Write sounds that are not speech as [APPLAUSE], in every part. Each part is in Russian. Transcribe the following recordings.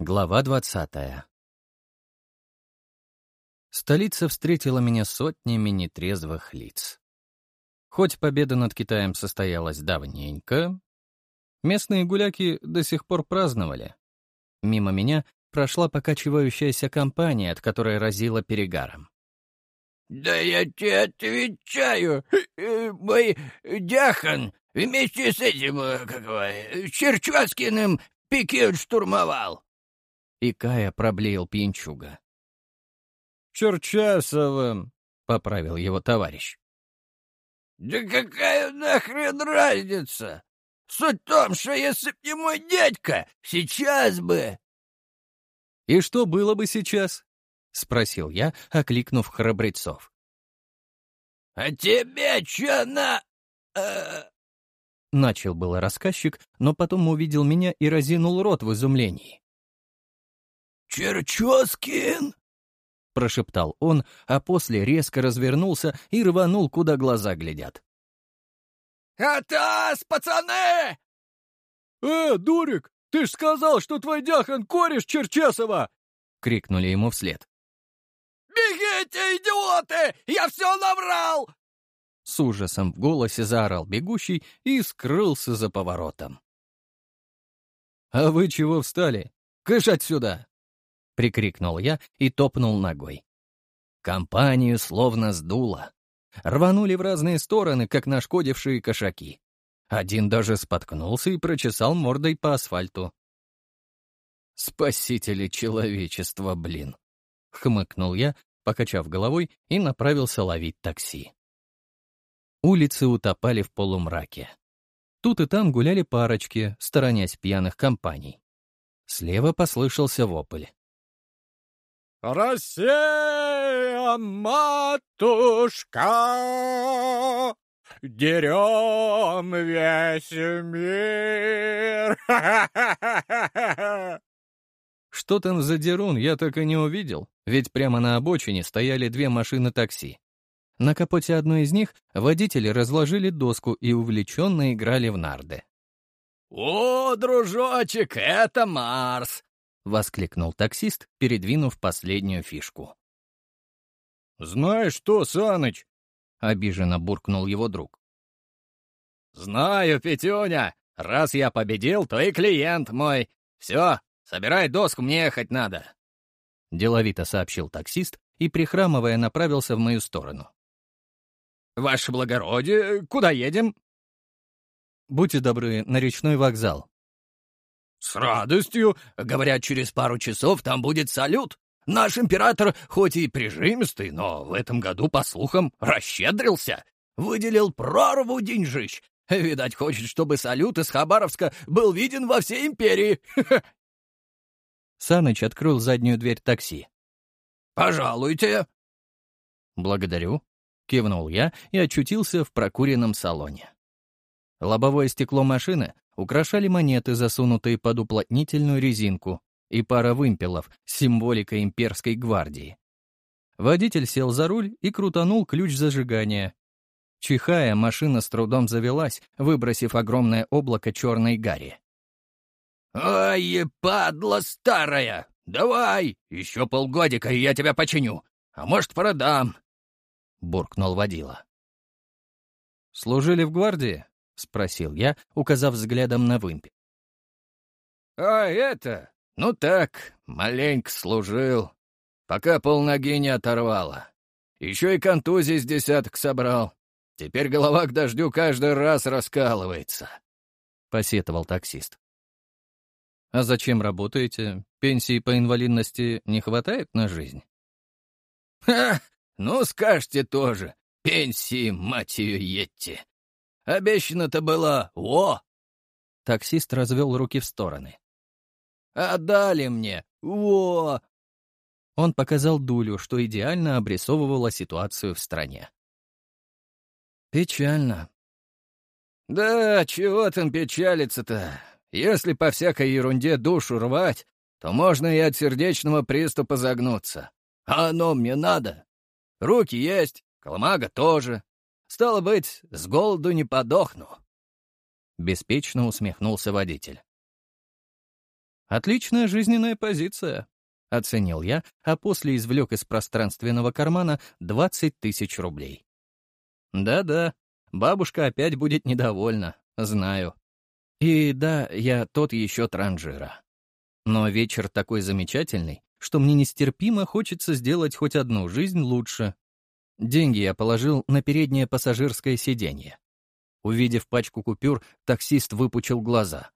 Глава двадцатая Столица встретила меня сотнями нетрезвых лиц. Хоть победа над Китаем состоялась давненько, местные гуляки до сих пор праздновали. Мимо меня прошла покачивающаяся компания, от которой разила перегаром. «Да я тебе отвечаю, э, мой дяхан вместе с этим, э, как его, Черчваскиным пикет штурмовал!» И Кая проблеял пьянчуга. «Черчасовым», — поправил его товарищ. «Да какая нахрен разница? Суть в том, что если б не мой дядька, сейчас бы...» «И что было бы сейчас?» — спросил я, окликнув храбрецов. «А тебе чё на...» э... Начал было рассказчик, но потом увидел меня и разинул рот в изумлении. «Черчоскин!» — прошептал он, а после резко развернулся и рванул, куда глаза глядят. «Атас, пацаны!» «Э, дурик, ты ж сказал, что твой дяхан кореш Черчесова!» — крикнули ему вслед. «Бегите, идиоты! Я все наврал!» С ужасом в голосе заорал бегущий и скрылся за поворотом. «А вы чего встали? Кыш отсюда!» — прикрикнул я и топнул ногой. Компанию словно сдуло. Рванули в разные стороны, как нашкодившие кошаки. Один даже споткнулся и прочесал мордой по асфальту. «Спасители человечества, блин!» — хмыкнул я, покачав головой, и направился ловить такси. Улицы утопали в полумраке. Тут и там гуляли парочки, сторонясь пьяных компаний. Слева послышался вопль. «Россия, матушка, дерем весь мир!» [LAUGHS] Что там за дерун, я так и не увидел, ведь прямо на обочине стояли две машины такси. На капоте одной из них водители разложили доску и увлеченно играли в нарды. «О, дружочек, это Марс!» — воскликнул таксист, передвинув последнюю фишку. «Знаешь что, Саныч?» — обиженно буркнул его друг. «Знаю, Петюня. Раз я победил, то и клиент мой. Все, собирай доску, мне ехать надо». Деловито сообщил таксист и, прихрамывая, направился в мою сторону. «Ваше благородие, куда едем?» «Будьте добры, на речной вокзал», «С радостью. Говорят, через пару часов там будет салют. Наш император хоть и прижимистый, но в этом году, по слухам, расщедрился. Выделил прорву деньжищ. Видать, хочет, чтобы салют из Хабаровска был виден во всей империи. Саныч открыл заднюю дверь такси. «Пожалуйте». «Благодарю», — кивнул я и очутился в прокуренном салоне. Лобовое стекло машины украшали монеты, засунутые под уплотнительную резинку, и пара вымпелов с символикой имперской гвардии. Водитель сел за руль и крутанул ключ зажигания. Чихая, машина с трудом завелась, выбросив огромное облако черной гари. «Ай, падла старая! Давай, еще полгодика, и я тебя починю. А может, продам!» — буркнул водила. «Служили в гвардии?» — спросил я, указав взглядом на вымпе. «А это? Ну так, маленько служил, пока полноги не оторвало. Еще и контузий с десяток собрал. Теперь голова к дождю каждый раз раскалывается», — посетовал таксист. «А зачем работаете? Пенсии по инвалидности не хватает на жизнь?» «Ха! Ну, скажете тоже. Пенсии, мать ее, едьте. Обещано-то было «Во!» Таксист развел руки в стороны. «Отдали мне! Во!» Он показал дулю, что идеально обрисовывало ситуацию в стране. «Печально». «Да, чего там печалиться-то? Если по всякой ерунде душу рвать, то можно и от сердечного приступа загнуться. А оно мне надо. Руки есть, колымага тоже, Стало быть, с голоду не подохну. Беспечно усмехнулся водитель. Отличная жизненная позиция, — оценил я, а после извлек из пространственного кармана 20 тысяч рублей. Да-да, бабушка опять будет недовольна, знаю. И да, я тот еще транжира. Но вечер такой замечательный, что мне нестерпимо хочется сделать хоть одну жизнь лучше. Деньги я положил на переднее пассажирское сиденье. Увидев пачку купюр, таксист выпучил глаза.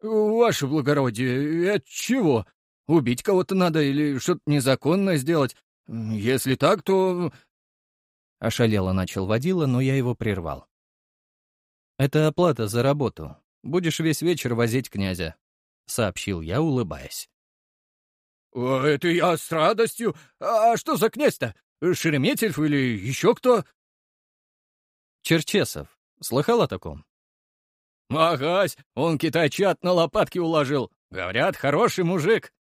«Ваше благородие, от чего? Убить кого-то надо или что-то незаконное сделать? Если так, то...» Ошалело начал водила, но я его прервал. «Это оплата за работу. Будешь весь вечер возить князя», — сообщил я, улыбаясь. «Это я с радостью. А что за князь-то? Шереметьев или еще кто?» «Черчесов. Слыхал о таком?» «Агась, он китайчат на лопатки уложил. Говорят, хороший мужик».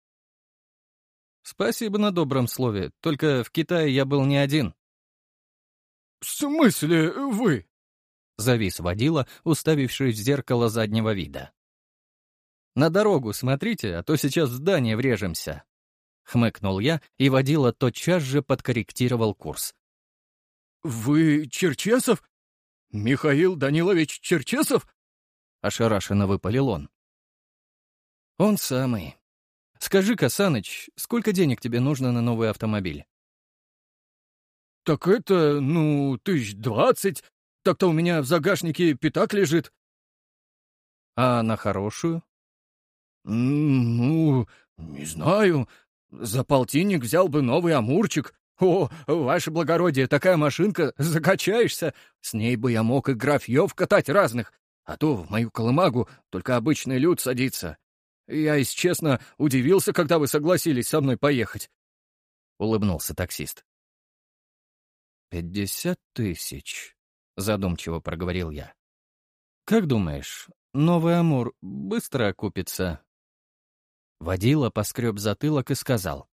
«Спасибо на добром слове. Только в Китае я был не один». «В смысле вы?» — завис водила, уставившись в зеркало заднего вида. «На дорогу смотрите, а то сейчас в здание врежемся», — хмыкнул я, и водила тотчас же подкорректировал курс. «Вы Черчесов? Михаил Данилович Черчесов?» — ошарашенно выпалил он. «Он самый. Скажи-ка, Саныч, сколько денег тебе нужно на новый автомобиль?» «Так это, ну, тысяч двадцать, так-то у меня в загашнике пятак лежит. А на хорошую? Ну, не знаю. За полтинник взял бы новый амурчик. О, ваше благородие, такая машинка, закачаешься. С ней бы я мог и графьев катать разных, а то в мою колымагу только обычный люд садится. Я, если честно, удивился, когда вы согласились со мной поехать. Улыбнулся таксист. «Пятьдесят тысяч», — задумчиво проговорил я. «Как думаешь, новый Амур быстро окупится?» Водила поскреб затылок и сказал.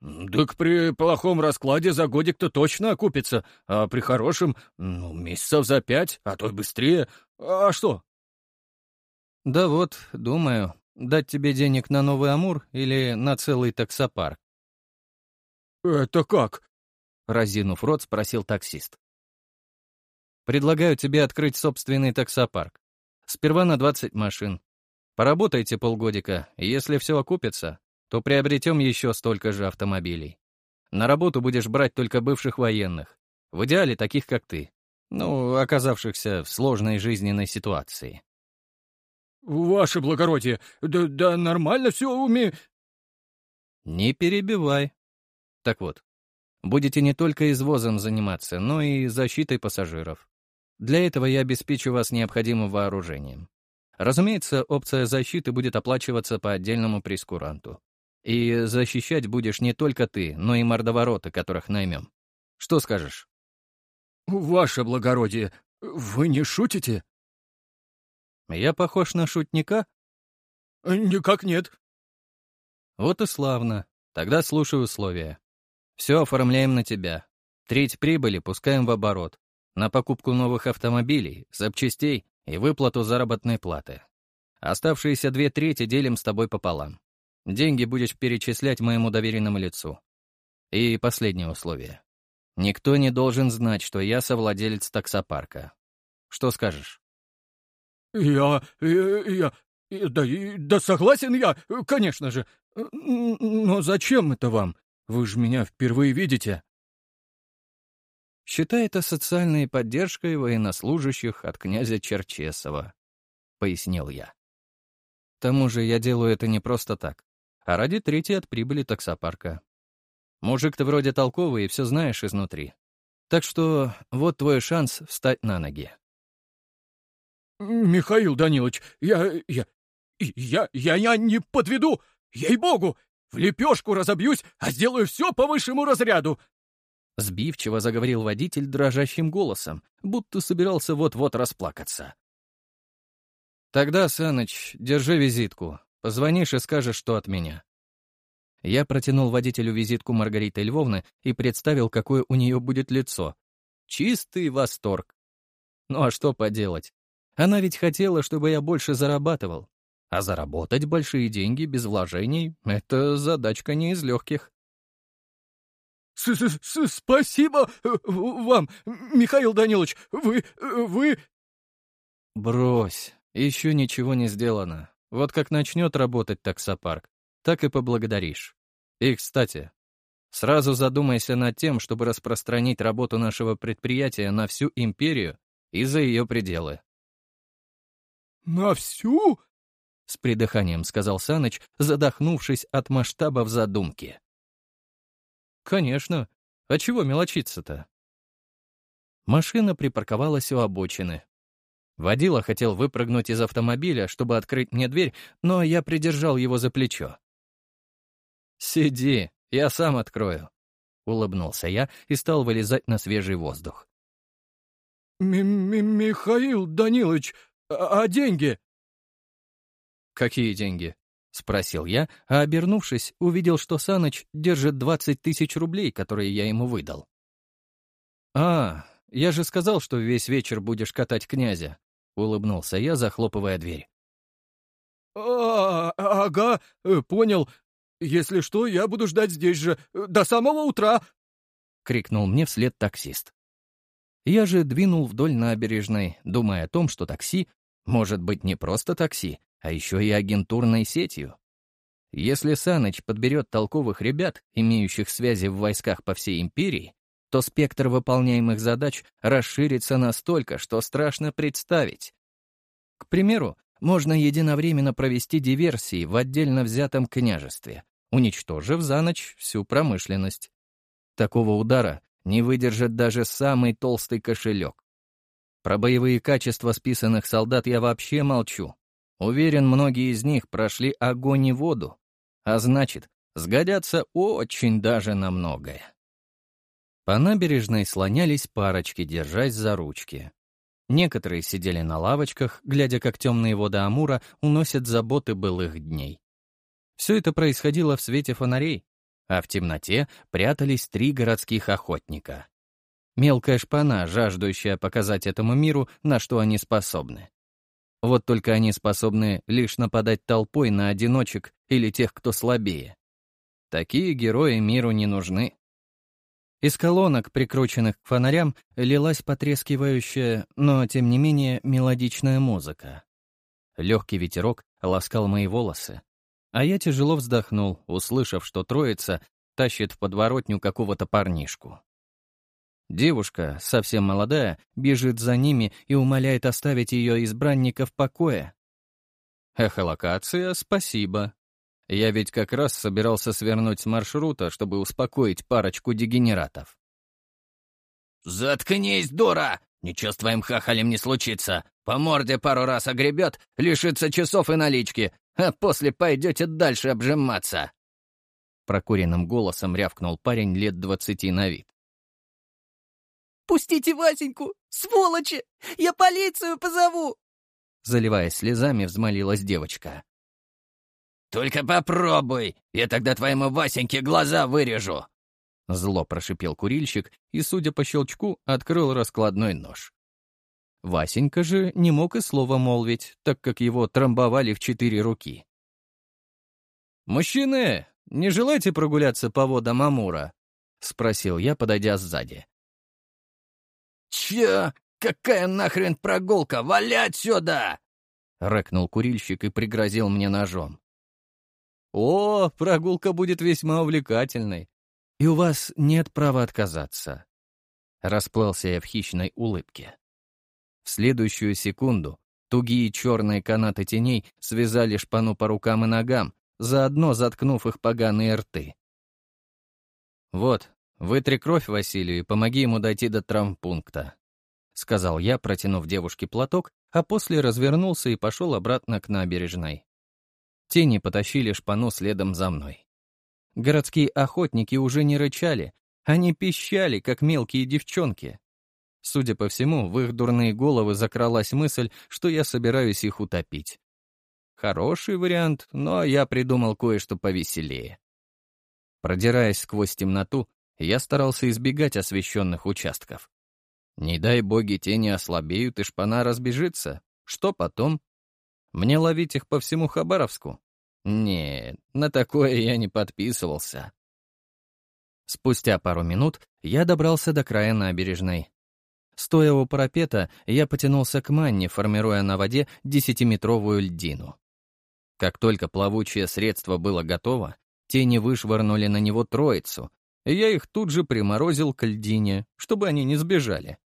«Так при плохом раскладе за годик-то точно окупится, а при хорошем, ну, месяцев за пять, а то и быстрее. А что?» «Да вот, думаю, дать тебе денег на новый Амур или на целый таксопарк?» «Это как?» — разинув рот, спросил таксист. Предлагаю тебе открыть собственный таксопарк. Сперва на 20 машин. Поработайте полгодика, и если все окупится, то приобретем еще столько же автомобилей. На работу будешь брать только бывших военных. В идеале таких, как ты. Ну, оказавшихся в сложной жизненной ситуации. «Ваше благородие, да, да нормально все уме...» «Не перебивай. Так вот, будете не только извозом заниматься, но и защитой пассажиров. Для этого я обеспечу вас необходимым вооружением. Разумеется, опция защиты будет оплачиваться по отдельному прескуранту. И защищать будешь не только ты, но и мордовороты, которых наймем. Что скажешь? «Ваше благородие, вы не шутите?» «Я похож на шутника?» «Никак нет». «Вот и славно. Тогда слушай условия. Все оформляем на тебя. Треть прибыли пускаем в оборот на покупку новых автомобилей, запчастей и выплату заработной платы. Оставшиеся две трети делим с тобой пополам. Деньги будешь перечислять моему доверенному лицу. И последнее условие. Никто не должен знать, что я совладелец таксопарка. Что скажешь? Я... я... я да, да согласен я, конечно же. Но зачем это вам? Вы же меня впервые видите. Считай это социальной поддержкой военнослужащих от князя Черчесова», — пояснил я. «К тому же я делаю это не просто так, а ради третьей от прибыли таксопарка. Мужик ты вроде толковый и все знаешь изнутри. Так что вот твой шанс встать на ноги». «Михаил Данилович, я... я... я... я, я не подведу! Ей-богу! В лепешку разобьюсь, а сделаю все по высшему разряду! Сбивчиво заговорил водитель дрожащим голосом, будто собирался вот-вот расплакаться. «Тогда, Саныч, держи визитку. Позвонишь и скажешь, что от меня». Я протянул водителю визитку Маргариты Львовны и представил, какое у нее будет лицо. Чистый восторг. Ну а что поделать? Она ведь хотела, чтобы я больше зарабатывал. А заработать большие деньги без вложений — это задачка не из легких. С -с -с «Спасибо э, вам, Михаил Данилович, вы... Э, вы...» «Брось, еще ничего не сделано. Вот как начнет работать таксопарк, так и поблагодаришь. И, кстати, сразу задумайся над тем, чтобы распространить работу нашего предприятия на всю империю и за ее пределы». «На всю?» — с придыханием сказал Саныч, задохнувшись от масштабов задумки. «Конечно. А чего мелочиться-то?» Машина припарковалась у обочины. Водила хотел выпрыгнуть из автомобиля, чтобы открыть мне дверь, но я придержал его за плечо. «Сиди, я сам открою», — улыбнулся я и стал вылезать на свежий воздух. М -м «Михаил Данилович, а, а деньги?» «Какие деньги?» — спросил я, а, обернувшись, увидел, что Саныч держит 20 тысяч рублей, которые я ему выдал. «А, я же сказал, что весь вечер будешь катать князя», — улыбнулся я, захлопывая дверь. «А, ага, э, понял. Если что, я буду ждать здесь же, э, до самого утра», — крикнул мне вслед таксист. Я же двинул вдоль набережной, думая о том, что такси может быть не просто такси, а еще и агентурной сетью. Если Саныч подберет толковых ребят, имеющих связи в войсках по всей империи, то спектр выполняемых задач расширится настолько, что страшно представить. К примеру, можно единовременно провести диверсии в отдельно взятом княжестве, уничтожив за ночь всю промышленность. Такого удара не выдержит даже самый толстый кошелек. Про боевые качества списанных солдат я вообще молчу. Уверен, многие из них прошли огонь и воду, а значит, сгодятся очень даже на многое. По набережной слонялись парочки, держась за ручки. Некоторые сидели на лавочках, глядя, как темные воды Амура уносят заботы былых дней. Все это происходило в свете фонарей, а в темноте прятались три городских охотника. Мелкая шпана, жаждущая показать этому миру, на что они способны. Вот только они способны лишь нападать толпой на одиночек или тех, кто слабее. Такие герои миру не нужны. Из колонок, прикрученных к фонарям, лилась потрескивающая, но, тем не менее, мелодичная музыка. Легкий ветерок ласкал мои волосы, а я тяжело вздохнул, услышав, что троица тащит в подворотню какого-то парнишку. Девушка, совсем молодая, бежит за ними и умоляет оставить ее избранника в покое. Эхолокация, спасибо. Я ведь как раз собирался свернуть с маршрута, чтобы успокоить парочку дегенератов. «Заткнись, дура! Ничего с твоим хахалем не случится. По морде пару раз огребет, лишится часов и налички, а после пойдете дальше обжиматься!» Прокуренным голосом рявкнул парень лет двадцати на вид. «Пустите Васеньку! Сволочи! Я полицию позову!» Заливаясь слезами, взмолилась девочка. «Только попробуй, я тогда твоему Васеньке глаза вырежу!» Зло прошипел курильщик и, судя по щелчку, открыл раскладной нож. Васенька же не мог и слова молвить, так как его трамбовали в четыре руки. «Мужчины, не желаете прогуляться по водам Амура?» — спросил я, подойдя сзади. «Чё? Какая нахрен прогулка? Валять сюда!» — рыкнул курильщик и пригрозил мне ножом. «О, прогулка будет весьма увлекательной, и у вас нет права отказаться». Расплылся я в хищной улыбке. В следующую секунду тугие черные канаты теней связали шпану по рукам и ногам, заодно заткнув их поганые рты. «Вот, «Вытри кровь Василию и помоги ему дойти до травмпункта», — сказал я, протянув девушке платок, а после развернулся и пошел обратно к набережной. Тени потащили шпану следом за мной. Городские охотники уже не рычали, они пищали, как мелкие девчонки. Судя по всему, в их дурные головы закралась мысль, что я собираюсь их утопить. Хороший вариант, но я придумал кое-что повеселее. Продираясь сквозь темноту, я старался избегать освещенных участков. Не дай боги тени ослабеют, и шпана разбежится. Что потом? Мне ловить их по всему Хабаровску? Не, на такое я не подписывался. Спустя пару минут я добрался до края набережной. Стоя у парапета, я потянулся к манне, формируя на воде десятиметровую льдину. Как только плавучее средство было готово, тени вышвырнули на него троицу, и я их тут же приморозил к льдине, чтобы они не сбежали.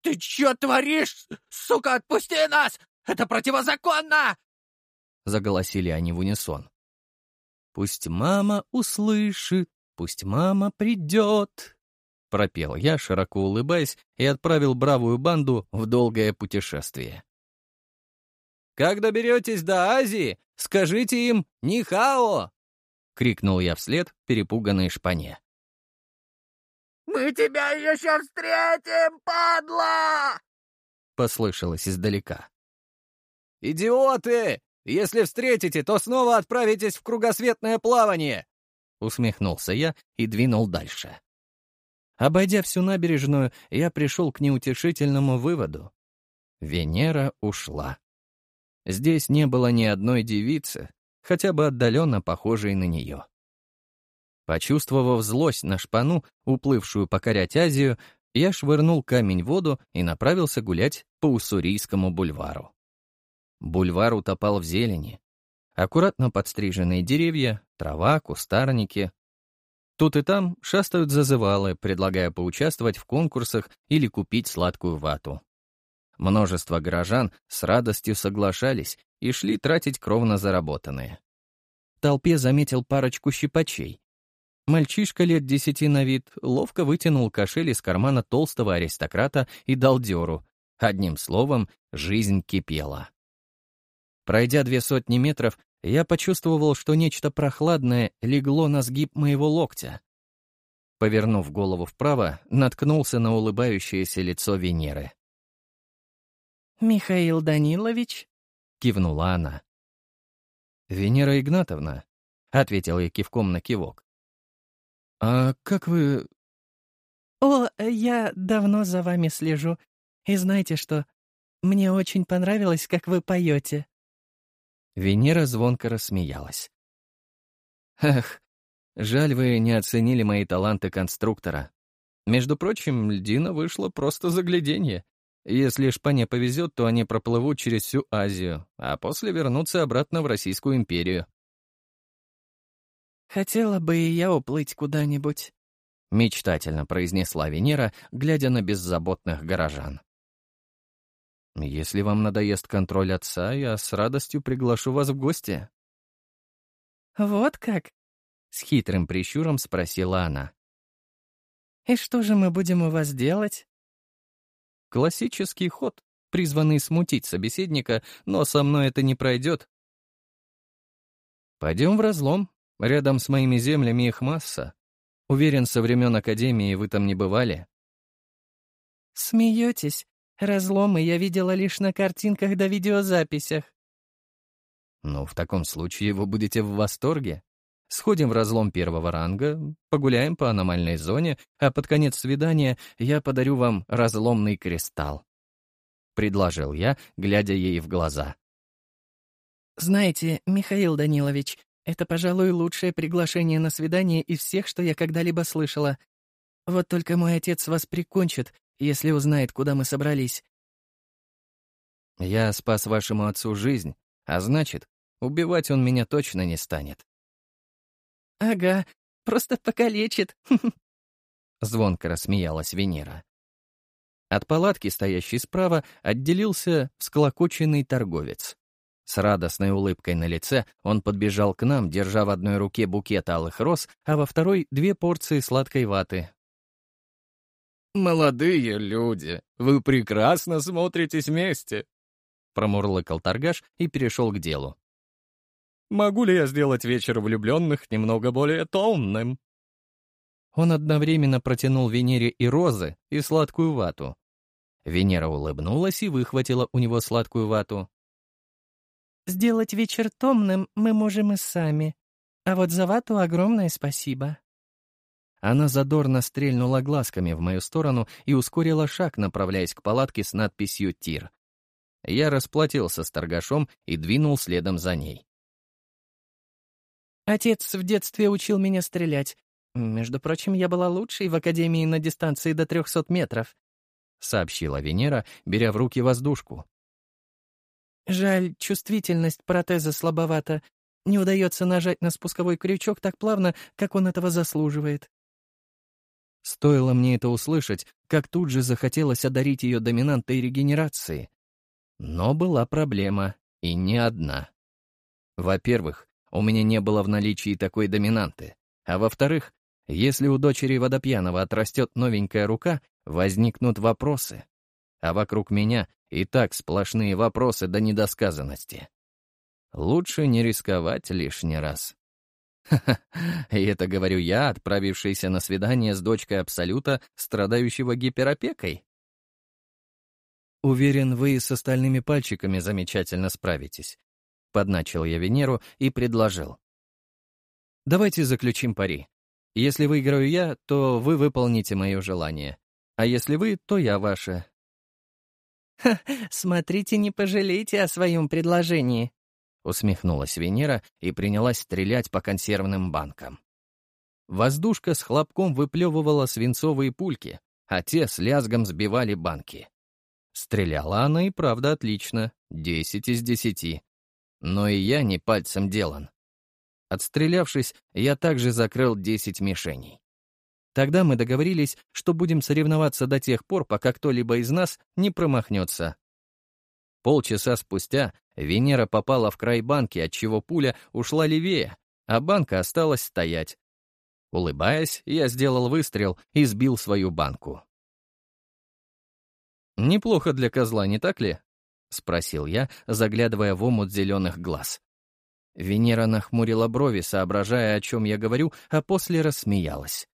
«Ты чё творишь? Сука, отпусти нас! Это противозаконно!» Заголосили они в унисон. «Пусть мама услышит, пусть мама придет!» Пропел я, широко улыбаясь, и отправил бравую банду в долгое путешествие. «Как доберетесь до Азии, скажите им «Нихао!» — крикнул я вслед перепуганной шпане. «Мы тебя еще встретим, падла!» — послышалось издалека. «Идиоты! Если встретите, то снова отправитесь в кругосветное плавание!» Усмехнулся я и двинул дальше. Обойдя всю набережную, я пришел к неутешительному выводу. Венера ушла. Здесь не было ни одной девицы, хотя бы отдаленно похожей на нее. Почувствовав злость на шпану, уплывшую покорять Азию, я швырнул камень в воду и направился гулять по Уссурийскому бульвару. Бульвар утопал в зелени. Аккуратно подстриженные деревья, трава, кустарники. Тут и там шастают зазывалы, предлагая поучаствовать в конкурсах или купить сладкую вату. Множество горожан с радостью соглашались и шли тратить кровно заработанные. В толпе заметил парочку щипачей. Мальчишка лет десяти на вид ловко вытянул кошель из кармана толстого аристократа и дал дёру. Одним словом, жизнь кипела. Пройдя две сотни метров, я почувствовал, что нечто прохладное легло на сгиб моего локтя. Повернув голову вправо, наткнулся на улыбающееся лицо Венеры. «Михаил Данилович?» — кивнула она. «Венера Игнатовна», — ответил я кивком на кивок. «А как вы...» «О, я давно за вами слежу. И знаете что? Мне очень понравилось, как вы поете». Венера звонко рассмеялась. «Эх, жаль, вы не оценили мои таланты конструктора. Между прочим, льдина вышла просто загляденье. Если шпане повезет, то они проплывут через всю Азию, а после вернутся обратно в Российскую империю. «Хотела бы и я уплыть куда-нибудь», — мечтательно произнесла Венера, глядя на беззаботных горожан. «Если вам надоест контроль отца, я с радостью приглашу вас в гости». «Вот как?» — с хитрым прищуром спросила она. «И что же мы будем у вас делать?» Классический ход, призванный смутить собеседника, но со мной это не пройдет. Пойдем в разлом. Рядом с моими землями их масса. Уверен, со времен Академии вы там не бывали. Смеетесь? Разломы я видела лишь на картинках да видеозаписях. Ну, в таком случае вы будете в восторге. Сходим в разлом первого ранга, погуляем по аномальной зоне, а под конец свидания я подарю вам разломный кристалл. Предложил я, глядя ей в глаза. «Знаете, Михаил Данилович, это, пожалуй, лучшее приглашение на свидание из всех, что я когда-либо слышала. Вот только мой отец вас прикончит, если узнает, куда мы собрались». «Я спас вашему отцу жизнь, а значит, убивать он меня точно не станет», «Ага, просто покалечит». [LAUGHS] Звонко рассмеялась Венера. От палатки, стоящей справа, отделился всклокоченный торговец. С радостной улыбкой на лице он подбежал к нам, держа в одной руке букет алых роз, а во второй — две порции сладкой ваты. «Молодые люди, вы прекрасно смотритесь вместе!» Промурлыкал торгаш и перешел к делу. Могу ли я сделать вечер влюбленных немного более томным?» Он одновременно протянул Венере и розы, и сладкую вату. Венера улыбнулась и выхватила у него сладкую вату. «Сделать вечер томным мы можем и сами. А вот за вату огромное спасибо». Она задорно стрельнула глазками в мою сторону и ускорила шаг, направляясь к палатке с надписью «Тир». Я расплатился с торгашом и двинул следом за ней. «Отец в детстве учил меня стрелять. Между прочим, я была лучшей в академии на дистанции до 300 метров», — сообщила Венера, беря в руки воздушку. «Жаль, чувствительность протеза слабовата. Не удается нажать на спусковой крючок так плавно, как он этого заслуживает». Стоило мне это услышать, как тут же захотелось одарить ее доминантой регенерации. Но была проблема, и не одна. Во-первых, у меня не было в наличии такой доминанты, а во-вторых, если у дочери водопьяного отрастет новенькая рука, возникнут вопросы. А вокруг меня и так сплошные вопросы до недосказанности. Лучше не рисковать лишний раз. Ха-ха, [LAUGHS] и это говорю я, отправившийся на свидание с дочкой Абсолюта, страдающего гиперопекой. Уверен, вы с остальными пальчиками замечательно справитесь. Подначил я Венеру и предложил. Давайте заключим пари. Если выиграю я, то вы выполните мое желание. А если вы, то я ваше. Ха, смотрите, не пожалейте о своем предложении, Усмехнулась Венера и принялась стрелять по консервным банкам. Воздушка с хлопком выплевывала свинцовые пульки, а те с лязгом сбивали банки. Стреляла она и правда отлично, десять из десяти. Но и я не пальцем делан. Отстрелявшись, я также закрыл десять мишеней. Тогда мы договорились, что будем соревноваться до тех пор, пока кто-либо из нас не промахнется. Полчаса спустя Венера попала в край банки, отчего пуля ушла левее, а банка осталась стоять. Улыбаясь, я сделал выстрел и сбил свою банку. «Неплохо для козла, не так ли?» — спросил я, заглядывая в омут зеленых глаз. Венера нахмурила брови, соображая, о чем я говорю, а после рассмеялась.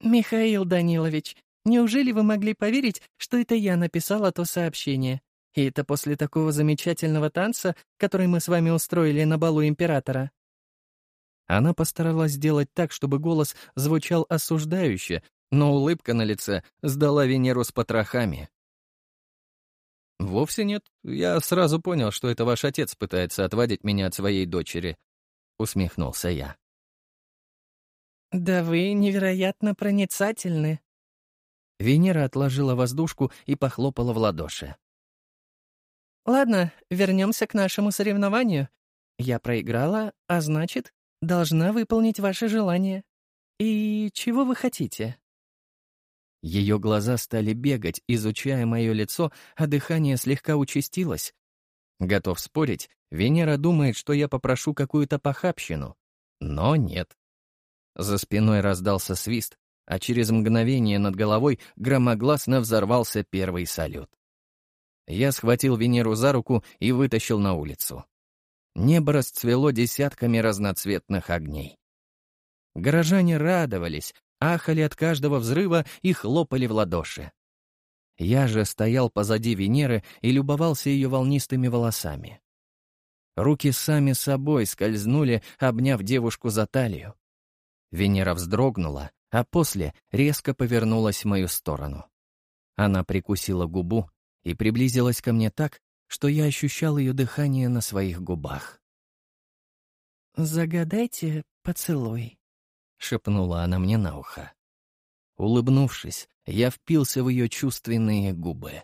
«Михаил Данилович, неужели вы могли поверить, что это я написала то сообщение? И это после такого замечательного танца, который мы с вами устроили на балу императора». Она постаралась сделать так, чтобы голос звучал осуждающе, но улыбка на лице сдала Венеру с потрохами. «Вовсе нет. Я сразу понял, что это ваш отец пытается отвадить меня от своей дочери», — усмехнулся я. «Да вы невероятно проницательны». Венера отложила воздушку и похлопала в ладоши. Ладно, вернемся к нашему соревнованию. Я проиграла, а значит, должна выполнить ваше желание. И чего вы хотите?» Ее глаза стали бегать, изучая мое лицо, а дыхание слегка участилось. Готов спорить, Венера думает, что я попрошу какую-то похабщину. Но нет. За спиной раздался свист, а через мгновение над головой громогласно взорвался первый салют. Я схватил Венеру за руку и вытащил на улицу. Небо расцвело десятками разноцветных огней. Горожане радовались, ахали от каждого взрыва и хлопали в ладоши. Я же стоял позади Венеры и любовался ее волнистыми волосами. Руки сами собой скользнули, обняв девушку за талию. Венера вздрогнула, а после резко повернулась в мою сторону. Она прикусила губу и приблизилась ко мне так, что я ощущал ее дыхание на своих губах. «Загадайте поцелуй», — шепнула она мне на ухо. Улыбнувшись, я впился в ее чувственные губы.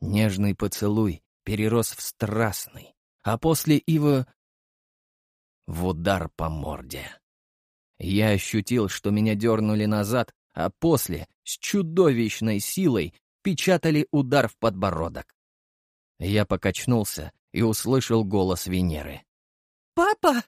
Нежный поцелуй перерос в страстный, а после его... в удар по морде. Я ощутил, что меня дернули назад, а после, с чудовищной силой, печатали удар в подбородок. Я покачнулся и услышал голос Венеры. «Папа!»